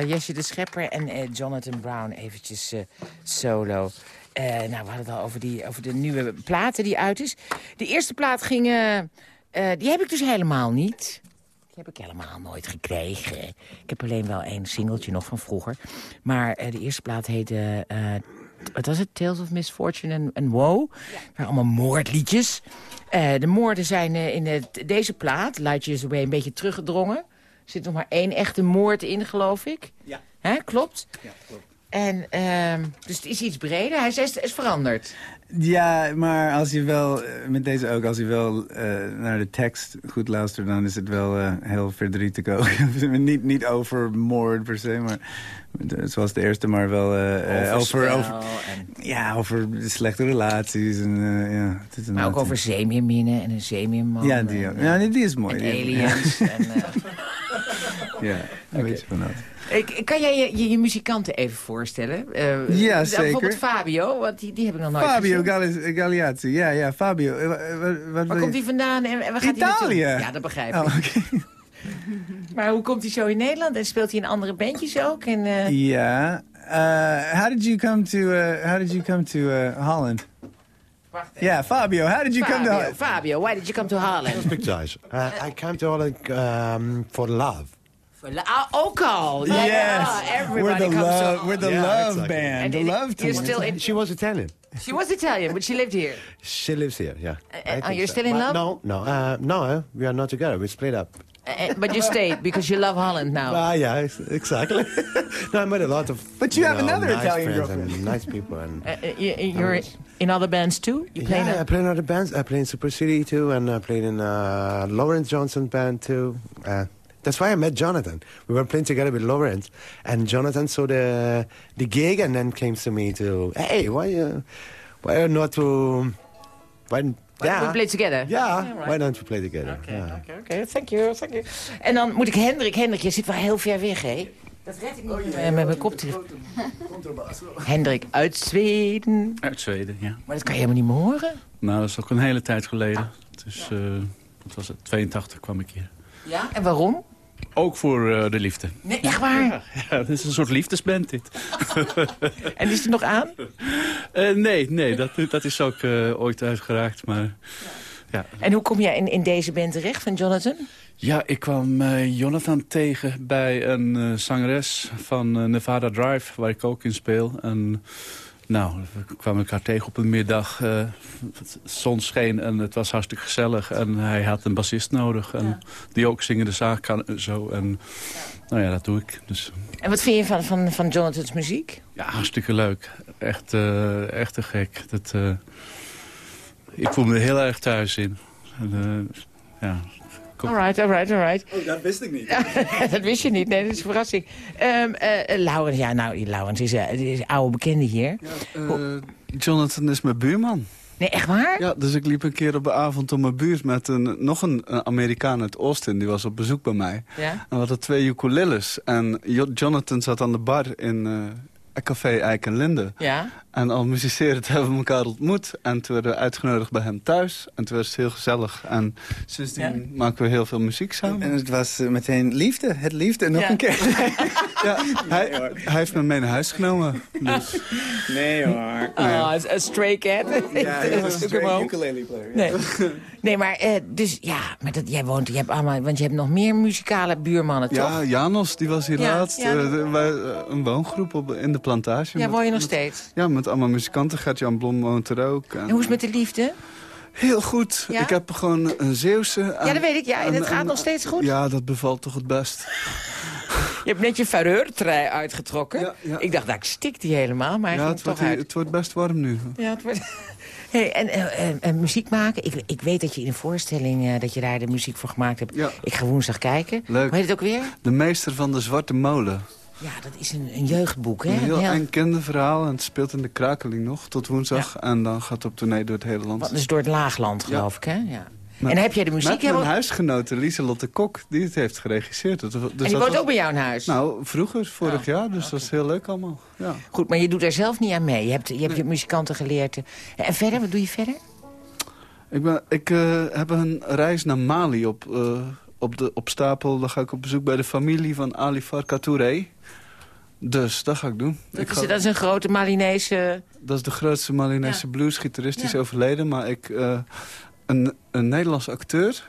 Jesje de Schepper en eh, Jonathan Brown eventjes eh, solo. Eh, nou, we hadden het al over, die, over de nieuwe platen die uit is. De eerste plaat ging... die heb ik dus helemaal niet. Die heb ik helemaal nooit gekregen. Ik heb alleen wel één singeltje nog van vroeger. Maar de eerste plaat heette... wat was het? Tales of Misfortune and Woe. Ja. allemaal moordliedjes. De moorden zijn in het- deze plaat, Light Years Away, een beetje teruggedrongen. Er zit nog maar één echte moord in, geloof ik. Ja. Hè, klopt? Ja, klopt. En, ehm, dus het is iets breder. Hij is, is veranderd. Ja, maar als je wel, eh, met deze ook, als je wel eh, naar de tekst goed luistert... dan is het wel eh, heel verdrietig ook. niet, niet over moord per se, maar zoals de eerste, maar wel eh, over, over, en, ja, over slechte relaties. En, ja, het is maar ook over zeemeerminnen en een zeemeerman. Ja, die, en, ja, die, is mooi. en aliens. en, eh, Ja, een beetje van dat. Ik, kan jij je, je, je muzikanten even voorstellen? Eh, Ja, dan zeker. Bijvoorbeeld Fabio, want die, die heb ik nog nooit Fabio gezien. Galli- ja, ja, Fabio. eh, Wat, Waar komt hij vandaan en, en waar gaat hij Italië. Ja, dat begrijp ik. Oh, oké. Maar hoe komt hij zo in Nederland? En speelt hij in andere bandjes ook? En, eh, Ja. Uh, how did you come to uh, How did you come to uh, Holland? Yeah, Fabio. How did you come to Fabio, Holland? Fabio, why did you come to Holland? Pictures. Uh, I came to Holland um, for love. Ook al. Ja, ja, Yes, everybody we're the comes love, to- we're the Yeah, love exactly. band, And the it- love you're still in, She was Italian. she was Italian, but she lived here. She lives here, yeah. Uh, are think you still in But love? No, no, uh, no. uh, we are not together. We split up. Uh, but you stayed because you love Holland now. Ah, yeah, exactly. no, I met a lot of. But you have know, another nice Italian friends girlfriend. and nice people. And Uh, uh, you- you're in other bands too? You play yeah, in I play in other bands. I play in Super City too, and I played in uh, Lawrence Johnson band too. That's why I met Jonathan. We were playing together with Lawrence, and Jonathan saw the the gig and then came to me to, hey, why uh, why not to, why, We play together? Yeah, right. why don't we play together? yeah. Oké, oké, thank you, thank you. En dan moet ik Hendrik, Hendrik, je zit wel heel ver weg, hè? Dat red ik niet eh, met mijn koptelefoon. Hendrik, uit Zweden. Uit Zweden, ja. Maar dat kan je helemaal niet meer horen. Nou, dat is ook een hele tijd geleden. Dus, eh was het? 82 kwam ik hier. Ja? En waarom? Ook voor eh, de liefde. Nee, echt waar? Ja, het is een soort liefdesband dit. En is het nog aan? Eh, nee, nee, dat, dat is ook eh, ooit uitgeraakt. Maar ja. En hoe kom jij in, in deze band terecht van Jonathan? ja, ik kwam Jonathan tegen bij een zangeres van Nevada Drive, waar ik ook in speel. En nou, we kwamen elkaar tegen op een middag. het zon scheen en het was hartstikke gezellig. En hij had een bassist nodig. En die ook zingende zaak kan en zo. En nou ja, dat doe ik. Dus En wat vind je van, van, van Jonathan's muziek? ja, hartstikke leuk. Echt, eh, echt te gek. Dat, eh, ik voel me heel erg thuis in. En, eh, ja. Kom. Alright, alright, alright. Oh, dat wist ik niet. dat wist je niet, nee, dat is een verrassing. Ehm eh, Laurens, ja, nou, Laurens is, eh, is een oude bekende hier. Eh, Jonathan is mijn buurman. Nee, echt waar? Ja, dus ik liep een keer op de avond om mijn buurt met een, nog een, een Amerikaan uit Austin. Die was op bezoek bij mij. Ja? En we hadden twee ukuleles. En Jo- Jonathan zat aan de bar in eh Café Eik en Linde. Ja? En al muzicerend hebben we elkaar ontmoet. En toen werden we uitgenodigd bij hem thuis. En toen was het heel gezellig. En sindsdien maken we heel veel muziek samen. En het was eh, meteen liefde, het liefde, nog Ja. een keer. Ja, hij, hij heeft me mee naar huis genomen. Dus. Nee hoor. Ah, een stray cat. Ja, een ukulele player. Nee. nee, maar eh, dus ja, maar dat, jij woont, je hebt allemaal, want je hebt nog meer muzikale buurmannen, toch? Ja, Janos, die was hier Ja, laatst. ja. Eh, wij, een woongroep op, in de plantage. Ja, Met- woon je nog met- steeds? Ja, met allemaal muzikanten. Gert-Jan Blom woont er ook. En, En hoe is het met de liefde? Heel goed. Ja? Ik heb gewoon een Zeeuwse. Ja, dat weet ik. Ja, en het gaat nog steeds goed? Ja, dat bevalt toch het best. Je hebt net je fareurtrui uitgetrokken. Ja, ja. Ik dacht, dat ik stik die helemaal, maar hij Ja, het toch wordt, uit. het wordt best warm nu. Ja, het wordt... Hey, en eh, eh, eh, muziek maken. Ik, ik weet dat je in een voorstelling eh, dat je daar de muziek voor gemaakt hebt. Ja. Ik ga woensdag kijken. Leuk. Hoe heet het ook weer? De meester van de Zwarte Molen. Ja, dat is een, een jeugdboek, hè? Een heel Heel- eng kinderverhaal. En het speelt in de Krakeling nog tot woensdag. En dan gaat het op tournee door het hele land. Wat is door het laagland, geloof ik, hè? Ja. En heb jij de muziek... Met mijn helemaal- huisgenote Lieselotte Kok, die het heeft geregisseerd. Dat- Dus en die dat woont was- ook bij jou in huis? Nou, vroeger, vorig Oh, jaar. Dus dat is heel leuk allemaal. Ja. Goed, maar je doet daar zelf niet aan mee. Je hebt, je, hebt je muzikanten geleerd. En verder, wat doe je verder? Ik, ben, ik eh, heb een reis naar Mali op, eh, op, de, op stapel. Dan ga ik op bezoek bij de familie van Ali Farka Touré. Dus dat ga ik doen. Dat ik is, ga- dat is een grote Malinese... dat is de grootste Malinese Ja. bluesgitarist. Die is overleden. Maar ik, eh, een, een Nederlands acteur,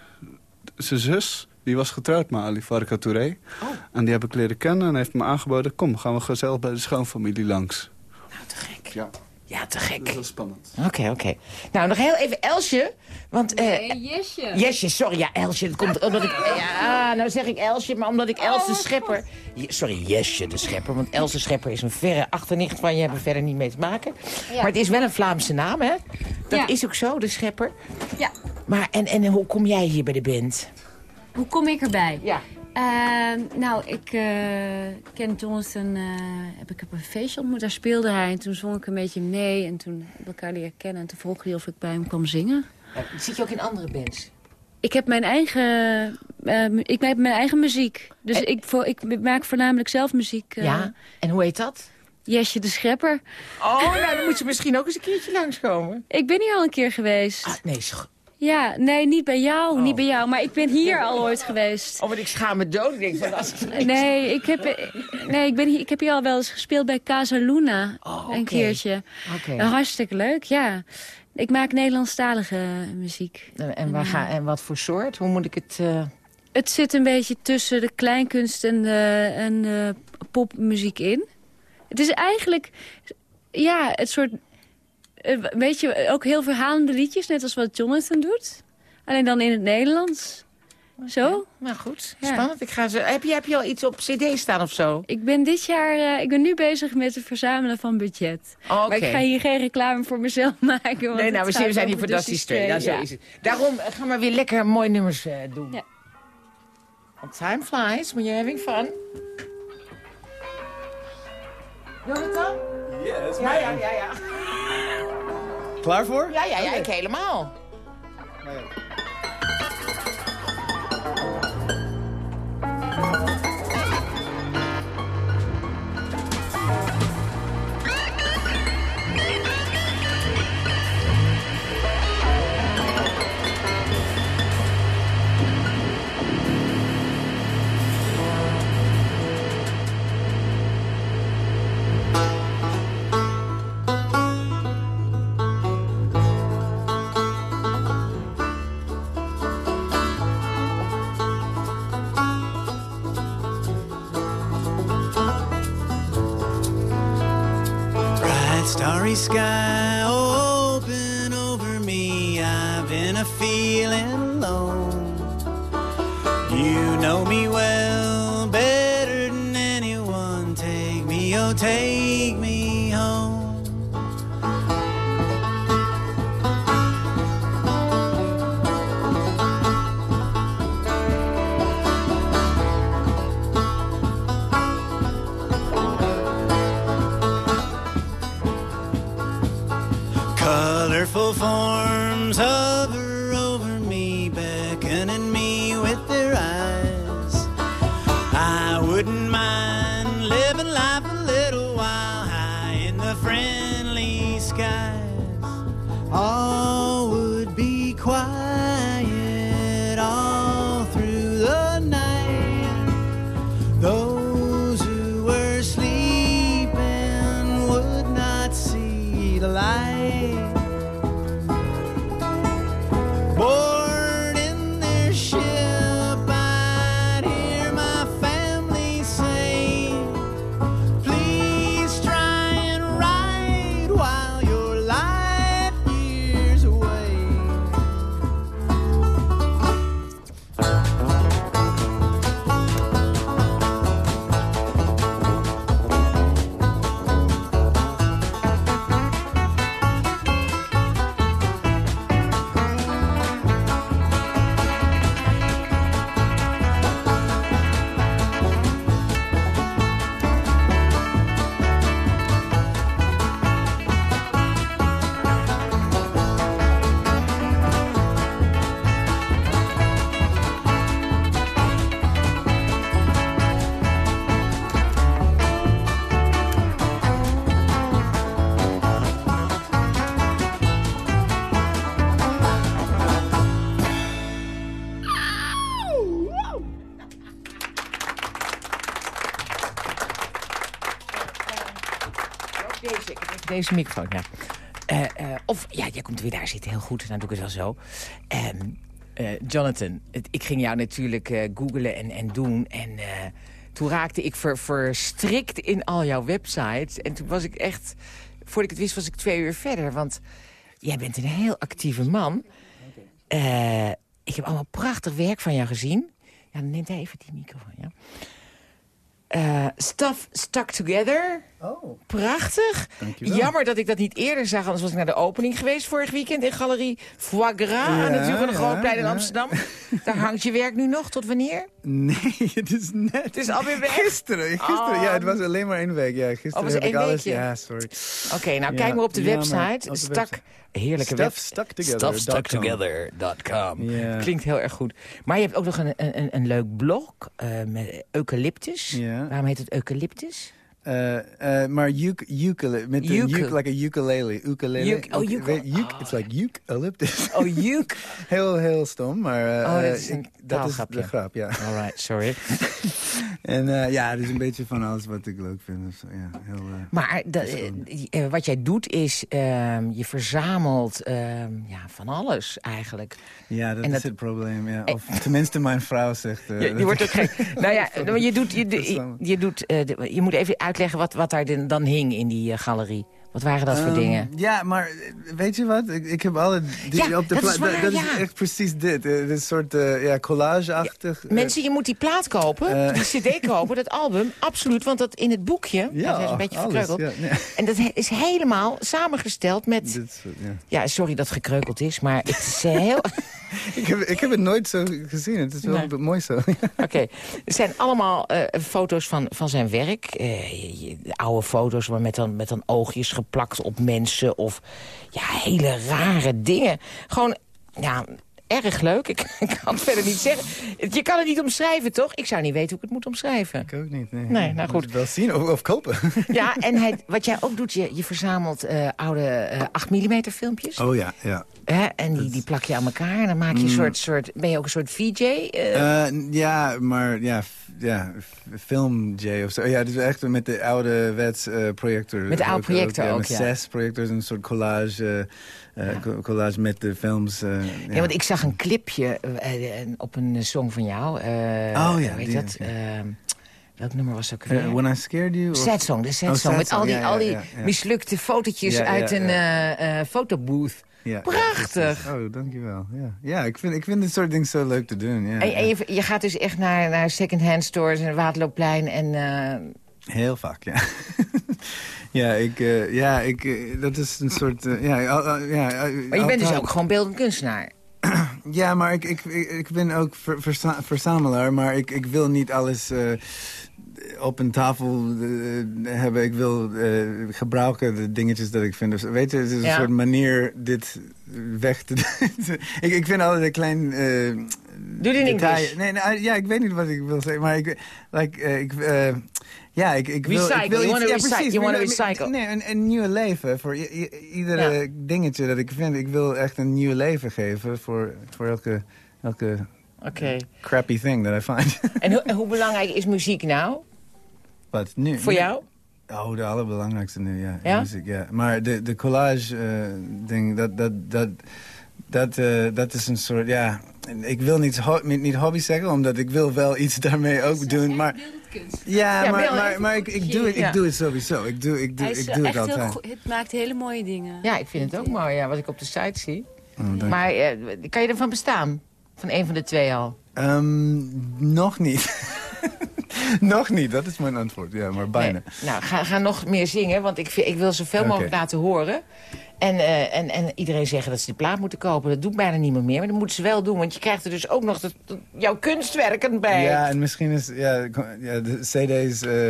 zijn zus... Die was getrouwd met Ali Farka Touré. Oh. En die heb ik leren kennen en heeft me aangeboden... kom, gaan we gezellig bij de schoonfamilie langs. Nou, te gek. Ja. Ja, te gek. Dat is wel spannend. Oké, oké. Nou, nog heel even Elsje. Want, eh Nee, Jesje. Jesje, sorry, ja, Elsje. Dat komt omdat ik... Ja, nou zeg ik Elsje, maar omdat ik Els Oh, de Schepper... Sorry, Jesje de Schepper, want Els de Schepper is een verre achternicht van je... hebben verder niet mee te maken. Maar het is wel een Vlaamse naam, hè? Dat Ja. is ook zo, de Schepper. Ja. Maar, en, en hoe kom jij hier bij de band? Hoe kom ik erbij? Ja. Eh, nou, ik eh, ken Jonathan, eh, heb ik op een feestje ontmoet. Daar speelde hij en toen zong ik een beetje mee. En toen hebben we elkaar leren kennen. En toen vroeg hij of ik bij hem kwam zingen. Zit je ook in andere bands? Ik heb mijn eigen, eh, mu- ik maak mijn eigen muziek. Dus ik, voor, ik maak voornamelijk zelf muziek. eh, Ja, en hoe heet dat? Jesje de Schepper. Oh, nou, dan moet je misschien ook eens een keertje langskomen. Ik ben hier al een keer geweest. Ah, nee, Ja, nee, niet bij jou, niet bij jou. Maar ik ben hier al ooit geweest. Oh, want ik schaam me dood. Ik denk van, als Nee, ik heb, nee ik, ben hier, ik heb hier al wel eens gespeeld bij Casa Luna. Oh, Een keertje. Oké. Eh, Hartstikke leuk, ja. Ik maak Nederlandstalige muziek. En, waar ga, en wat voor soort? Hoe moet ik het... eh, Het zit een beetje tussen de kleinkunst en de, en de popmuziek in. Het is eigenlijk, ja, het soort... eh, Weet je, ook heel verhalende liedjes, net als wat Jonathan doet. Alleen dan in het Nederlands. Zo? Nou goed, Ja. spannend. Ik ga ze, heb, je, heb je al iets op cd staan of zo? Ik ben dit jaar, eh, ik ben nu bezig met het verzamelen van budget. Oh, Maar ik ga hier geen reclame voor mezelf maken. Want Nee, nou, we zijn- we gaat zijn hier voor Dusty Dusty Stray. Nou, zo ja. is het. Daarom eh, gaan we weer lekker mooie nummers eh, doen. Ja. Want time flies when you're having fun. Jonathan? Yes, Ja, ja, ja, ja. Klaar voor? Ja, ja, ja, ik helemaal. Bright starry sky open over me. I've been a feeling alone. You know me well, better than anyone. Take me, oh, take forms of deze microfoon, ja. Eh, eh, of, ja, jij komt weer daar zitten, heel goed. Dan doe ik het wel zo. Ehm, eh, Jonathan, het- ik ging jou natuurlijk googlen en, en doen. En toen raakte ik ver, verstrikt in al jouw websites. En toen was ik echt voordat ik het wist was ik twee uur verder. Want jij bent een heel actieve man. Ik heb allemaal prachtig werk van jou gezien. Ja, dan neemt hij even die microfoon, ja. Stuff Stuck Together. Oh. Prachtig. Dankjewel. Jammer dat ik dat niet eerder zag, anders was ik naar de opening geweest vorig weekend in Galerie Foie Gras aan het van de ja, Grootplein in ja. Amsterdam. Daar hangt je werk nu nog, tot wanneer? Nee, het is net. Het is alweer weg. Gisteren, gisteren. Oh. Ja, het was alleen maar één week. Ja, gisteren Oh, was heb één ik alles. weekje? Ja, sorry. Oké, nou Ja, kijk maar op de website. Op de Stak, website. heerlijke web. Stuffstucktogether.com. Ja. Klinkt heel erg goed. Maar je hebt ook nog een, een, een leuk blog eh, met eucalyptus. Ja. Waarom heet het eucalyptus? Eh, eh, maar uk- ukulele, met een Uke. uke, like a ukulele. Ukulele. Uk- oh, uk- It's like eucalyptus. Oh, uk. heel, heel stom, maar eh, Oh, dat is een dat is de grap, ja. Alright, sorry. En ja, het is een beetje van alles wat ik leuk vind. Dus, ja, heel, Maar wat jij doet is, ehm, je verzamelt ehm, ja, van alles eigenlijk. ja, dat en is dat- het probleem. Ja. Of tenminste, mijn vrouw zegt... Je, dat je wordt ook gek. nou ja, je, doet, je, je, je, doet, de- je moet even uitleggen wat, wat daar dan- hing in die eh, galerie. Wat waren dat voor Ehm, dingen? Ja, maar eh, weet je wat? Ik, ik heb alle... Die, Ja, op de dat is waar, dat, dat ja. is echt precies dit. Eh, een soort eh, ja, collage-achtig. Mensen, je moet die plaat kopen, die cd kopen, dat album. Absoluut, want dat in het boekje, ja, dat is een beetje alles, verkreukeld. ja, nee. En dat is helemaal samengesteld met... Dit ja. Sorry dat het gekreukeld is, maar het is heel... ik, heb, ik heb het nooit zo gezien. Het is wel Nee. mooi zo. Oké, het zijn allemaal foto's van, van zijn werk. Oude foto's maar met, dan, met dan oogjes geplakt op mensen. Of ja, hele rare dingen. Gewoon, ja, erg leuk. Ik, ik kan het verder niet zeggen. Je kan het niet omschrijven, toch? Ik zou niet weten hoe ik het moet omschrijven. ik ook niet. Nee, Nee, nou goed. Wel zien of, of kopen. Ja, en hij, wat jij ook doet, je, je verzamelt eh, oude eh 8 mm filmpjes. Oh ja, ja. Hè? En die, die plak je aan elkaar. En dan maak je een soort, soort... Ben je ook een soort VJ? eh? Eh, ja, maar ja, ja film J of zo. Ja, dus echt met de oude wets eh, projector. Met de oude Ook- projector ook, met ja. zes projectors, een soort collage, eh, eh, co- collage met de films. eh, Ja, want ik zag een clipje eh, op een song van jou. Oh ja, heet die, dat? oké. Ehm, welk nummer was dat ook? When I Scared You? of- Sad Song, de Sad Oh, Song. Met al die, ja, ja, al die ja, ja. mislukte fotootjes Ja, ja, uit een ja. fotobooth. Ja, Prachtig. Ja, oh, dankjewel. Ja, ja ik, vind, ik vind dit soort dingen zo leuk te doen. Ja, En, en ja. je, je gaat dus echt naar, naar second-hand stores en Waterloopplein en... Heel vaak, ja. ja, ik, eh, ja ik, eh, dat is een soort... eh, ja, ja, maar je bent dus ook gewoon beeldend kunstenaar. Ja, maar ik, ik, ik, ben ook ver- verza- verzamelaar, maar ik, ik wil niet alles op een tafel hebben. Ik wil gebruiken de dingetjes dat ik vind. Dus, weet je, het is een Ja. soort manier dit weg te doen. ik, ik vind altijd een klein... Doe in detail- Engels. Nee, nee, ja, ik weet niet wat ik wil zeggen, maar ik... Like, ik ja, ik, ik wil... Recycle, ik wil iets- ja, recycle, precies, you wanna nee, recycle. Nee, een, een nieuw leven voor iedere Ja. dingetje dat ik vind. Ik wil echt een nieuw leven geven voor, voor elke, elke crappy thing that I find. En ho- en hoe belangrijk is muziek nou? Wat nu? Voor jou? Oh, de allerbelangrijkste nu, ja. Ja? Muziek, ja. Maar de, de collage eh, ding, dat, dat, dat, dat, eh, dat is een soort, ja... Ik wil niet, ho niet, hobby zeggen, omdat ik wil wel iets daarmee ook doen. Maar, ja, Ja, maar, maar, maar ik, ik, doe het, Ja. ik doe het sowieso. Ik doe, ik doe, ik doe het altijd. goed. Het maakt hele mooie dingen. Ja, ik vind het ook mooi, ja, wat ik op de site zie. Oh. Maar eh, kan je ervan bestaan? Van een van de twee al? Ehm, nog niet. nog niet, dat is mijn antwoord. Ja, maar bijna. Nee. Nou, ga, ga nog meer zingen, want ik, vind- ik wil zoveel mogelijk laten horen. En, eh, en, en iedereen zeggen dat ze de plaat moeten kopen. Dat doet bijna niemand meer, maar dat moeten ze wel doen. Want je krijgt er dus ook nog dat- dat- jouw kunstwerken bij. Ja, en misschien is ja, ja de CD's, eh,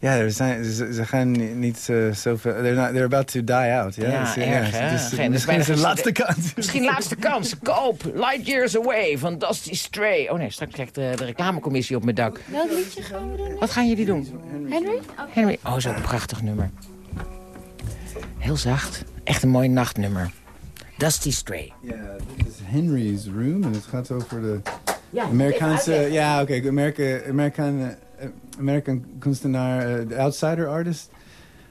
ja, er zijn, ze, ze gaan ni- niet eh, zoveel, they're, not, they're about to die out. Ja, Ja, Dus, erg, dus, Geen- misschien is dus bijna laatste kans. Misschien laatste kans. Koop Light Years Away van Dusty Stray. Oh nee, straks krijgt de, de reclamecommissie op mijn dak. Welk liedje gaan we doen? Wat gaan jullie doen? Henry? Henry. Oh, zo'n prachtig nummer. Heel zacht. Echt een mooi nachtnummer. Dusty Stray. Ja, dit is Henry's Room en het gaat over de Ja, Amerikaanse, ja oké, Amerika, Amerikaan, eh, American kunstenaar, eh, de outsider artist.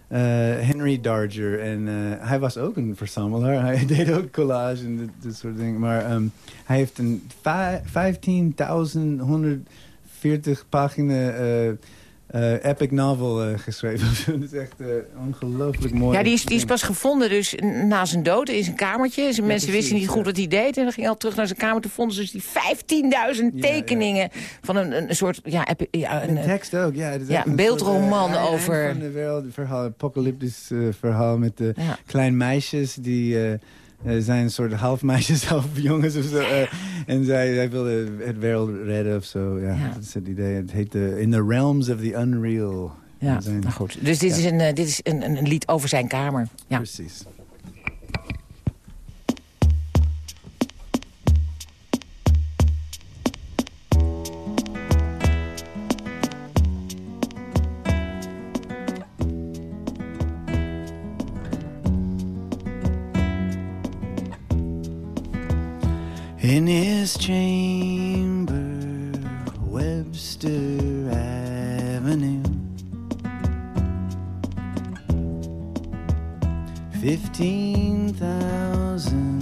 eh, Henry Darger. En hij was ook een verzamelaar. Hij deed ook collage en dit, dit soort dingen. Maar ehm, hij heeft een vij- 15.140 pagina eh, epic novel eh, geschreven. dat is echt eh, ongelooflijk mooi. Ja, die is, die is pas gevonden dus na zijn dood in zijn kamertje. Dus mensen precies, wisten niet goed wat hij deed. En dan ging hij al terug naar zijn kamer. Toen vonden ze dus die 15.000 tekeningen van een, een soort... Ja, ja, een, tekst ook, ja. Het is Ja, een beeldroman over- van de wereld, verhaal, apocalyptisch verhaal met de Ja. kleine meisjes die... eh, zijn een soort half meisjes, half jongens of zo. eh, en zij, zij wilden het wereld redden of zo. Ja, dat is het idee. Het heet eh, In the Realms of the Unreal. Ja, Zijn- nou goed. Dus dit is, een, eh, dit is een, een een lied over zijn kamer. Ja. Precies. In his chamber, Webster Avenue, 15,000.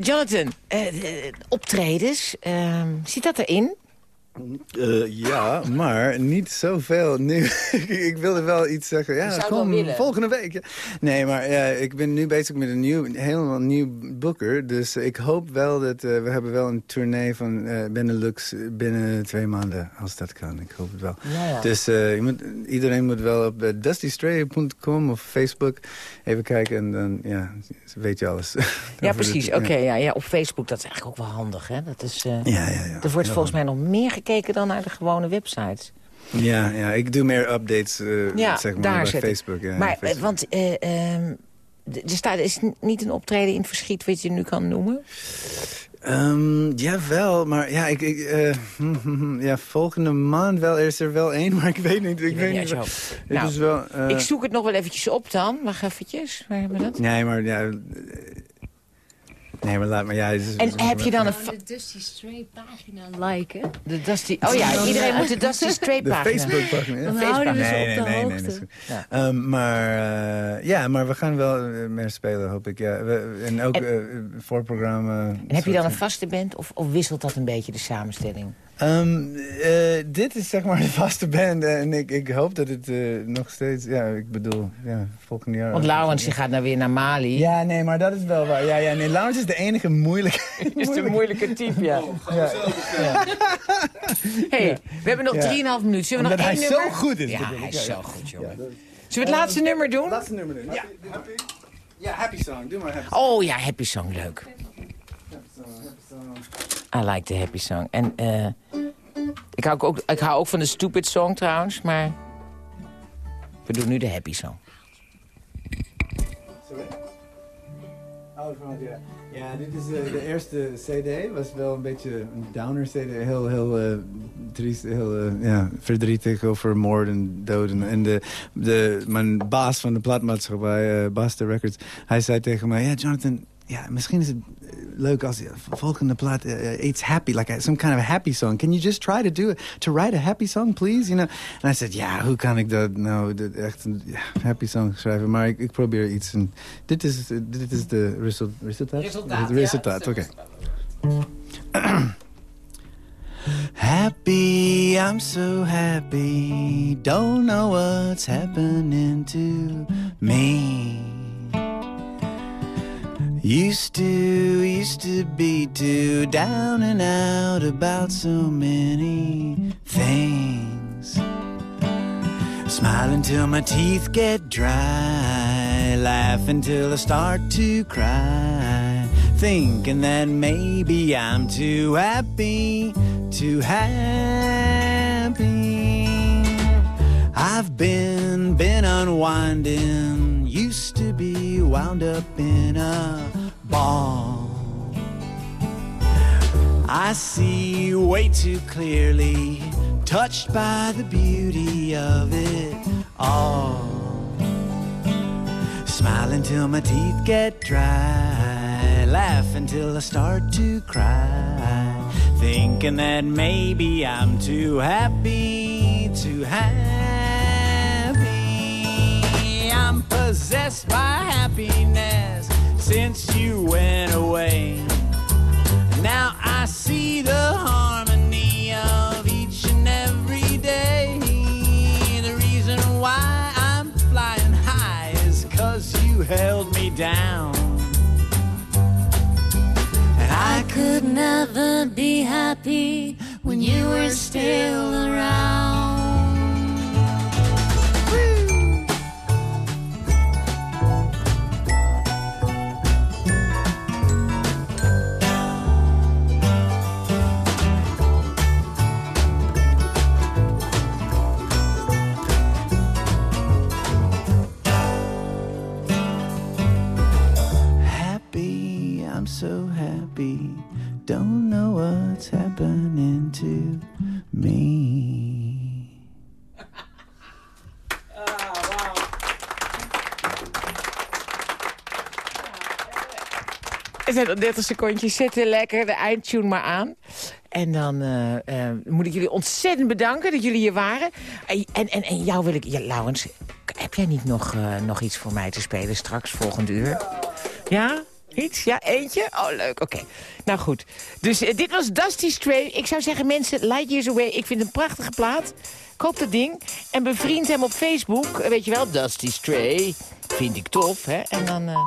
Jonathan, eh, eh, optredens, ehm, zit dat erin? Eh, ja, maar niet zoveel nu. ik wilde wel iets zeggen. Ja, kom volgende week. ja. Nee, maar ja, ik ben nu bezig met een nieuw, helemaal nieuw boeker. Dus ik hoop wel dat eh, we hebben wel een tournee van eh, Benelux binnen twee maanden. Als dat kan, ik hoop het wel. Ja, ja. Dus moet, iedereen moet wel op uh, dustystray.com of Facebook even kijken. En dan ja, weet je alles. Ja, precies. Oké, ja. Ja, op Facebook, dat is eigenlijk ook wel handig. Hè? Dat is, Ja, ja, ja. Er wordt volgens mij nog meer gekeken dan naar de gewone websites. Ja, ja, ik doe meer updates eh, Ja, zeg maar, daar bij. Facebook. Ja, maar, Facebook. want d- er staat, is niet een optreden in het verschiet wat je nu kan noemen? Ehm, jawel, maar ja, ik, ik, eh, ja, volgende maand wel is er wel één, maar ik weet niet. Ik weet Ja, niet Nou, wel, Ik zoek het nog wel eventjes op dan. Wacht eventjes. Waar hebben we dat? Nee, maar ja... Nee, maar laat maar. Ja, het is- En heb je dan een... De Dusty Stray pagina liken. De Dusty, oh ja, iedereen moet de Dusty Stray De pagina. Facebook-pagina. ja. Dan houden we ze Nee, op de nee, nee, nee, hoogte. Ja. Ehm, maar eh, ja, maar we gaan wel eh, meer spelen, hoop ik. Ja. We, en ook En- eh, voorprogramma. En heb je dan een vaste band of, of wisselt dat een beetje de samenstelling? Ehm, eh, dit is zeg maar de vaste band. En ik, ik hoop dat het eh, nog steeds... Ja, ik bedoel, ja, volgend jaar... Want Laurens die gaat nou weer naar Mali. Ja, nee, maar dat is wel waar. Ja, ja, nee, Laurens is de enige moeilijke... is een moeilijke type, ja. Ja. hey, we hebben nog Ja. 3,5 minuten. Zullen we Omdat nog één hij nummer? zo goed is, Ja, hij is Ja, zo ja. goed, jongen. Zullen we het laatste nummer doen? Laatste nummer doen. Ja, happy. Ja, happy song. Doe maar happy Oh ja, Happy Song, leuk. I like the Happy Song. En eh ik, hou ook, ik hou ook van de Stupid Song trouwens, maar... We doen nu de Happy Song. Sorry? Oh, ja. Ja, dit is eh, de eerste CD. Was wel een beetje een downer CD. Heel, heel, eh, triest, heel verdrietig over moord en doden. En de, de, mijn baas van de plaatmaatschappij, eh Basta Records, hij zei tegen mij... Ja, Jonathan, ja, misschien is het leuk als volgende plaat eh, iets happy, like some kind of a happy song. Can you just try to do it, to write a happy song, please? You know? En I said, ja, hoe kan ik dat nou, dat echt een happy song schrijven? Maar ik, ik probeer iets. En dit is, dit is de result, resultaat? Resultaat, Het ja, resultaat, dat oké. is Happy, I'm so happy. Don't know what's happening to me. Used to, used to be too down and out about so many things. Smile until my teeth get dry. Laugh until I start to cry. Thinking that maybe I'm too happy, too happy. I've been, been unwinding. Used to be wound up in a ball. I see way too clearly, touched by the beauty of it all. Smile until my teeth get dry, laugh until I start to cry, thinking that maybe I'm too happy, to happy. Possessed by happiness since you went away. Now I see the harmony of each and every day. The reason why I'm flying high is cause you held me down. And I I could never be happy when you were still around. Don't know what's happening to me. Het zijn nog 30 secondjes. Zet lekker de eindtune maar aan. En dan eh, eh, moet ik jullie ontzettend bedanken dat jullie hier waren. En, en, en, jou wil ik... Ja, Laurens, heb jij niet nog, eh, nog iets voor mij te spelen straks, volgend uur? Ja? Ja, eentje? Oh, leuk. Oké. Nou goed. Dus eh, dit was Dusty Stray. Ik zou zeggen, mensen, Light Years Away. Ik vind een prachtige plaat. Koop dat ding. En bevriend hem op Facebook. Eh, Weet je wel, Dusty Stray. Vind ik tof, hè? En dan... eh,